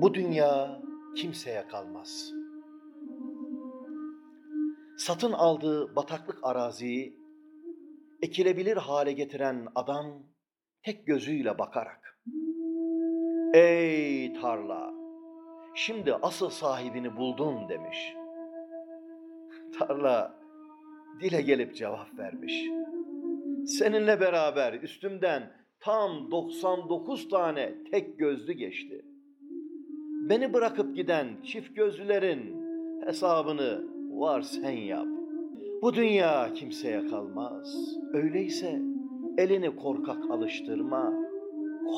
Bu dünya kimseye kalmaz. Satın aldığı bataklık araziyi ekilebilir hale getiren adam tek gözüyle bakarak Ey tarla! Şimdi asıl sahibini buldun demiş. Tarla dile gelip cevap vermiş. Seninle beraber üstümden tam 99 tane tek gözlü geçti. Beni bırakıp giden çift gözlülerin hesabını var sen yap. Bu dünya kimseye kalmaz. Öyleyse elini korkak alıştırma.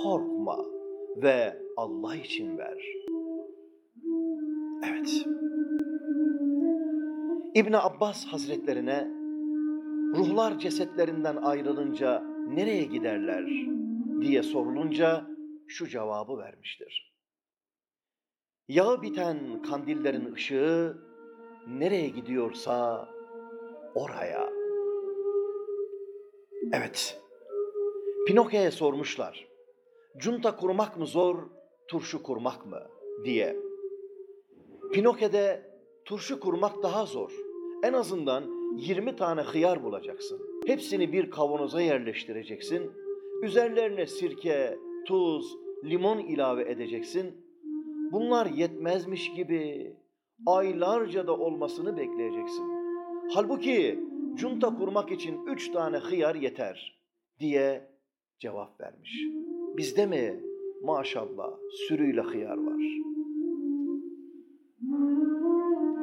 Korkma ve Allah için ver. Evet. İbn Abbas Hazretlerine ruhlar cesetlerinden ayrılınca nereye giderler diye sorulunca şu cevabı vermiştir. Yağı biten kandillerin ışığı nereye gidiyorsa oraya. Evet. Pinokyo'ya sormuşlar. Cunta kurmak mı zor, turşu kurmak mı diye. Pinokyo'da turşu kurmak daha zor. En azından 20 tane hıyar bulacaksın. Hepsini bir kavanoza yerleştireceksin. Üzerlerine sirke, tuz, limon ilave edeceksin. Bunlar yetmezmiş gibi aylarca da olmasını bekleyeceksin. Halbuki junta kurmak için üç tane hıyar yeter diye cevap vermiş. Bizde mi maşallah sürüyle hıyar var.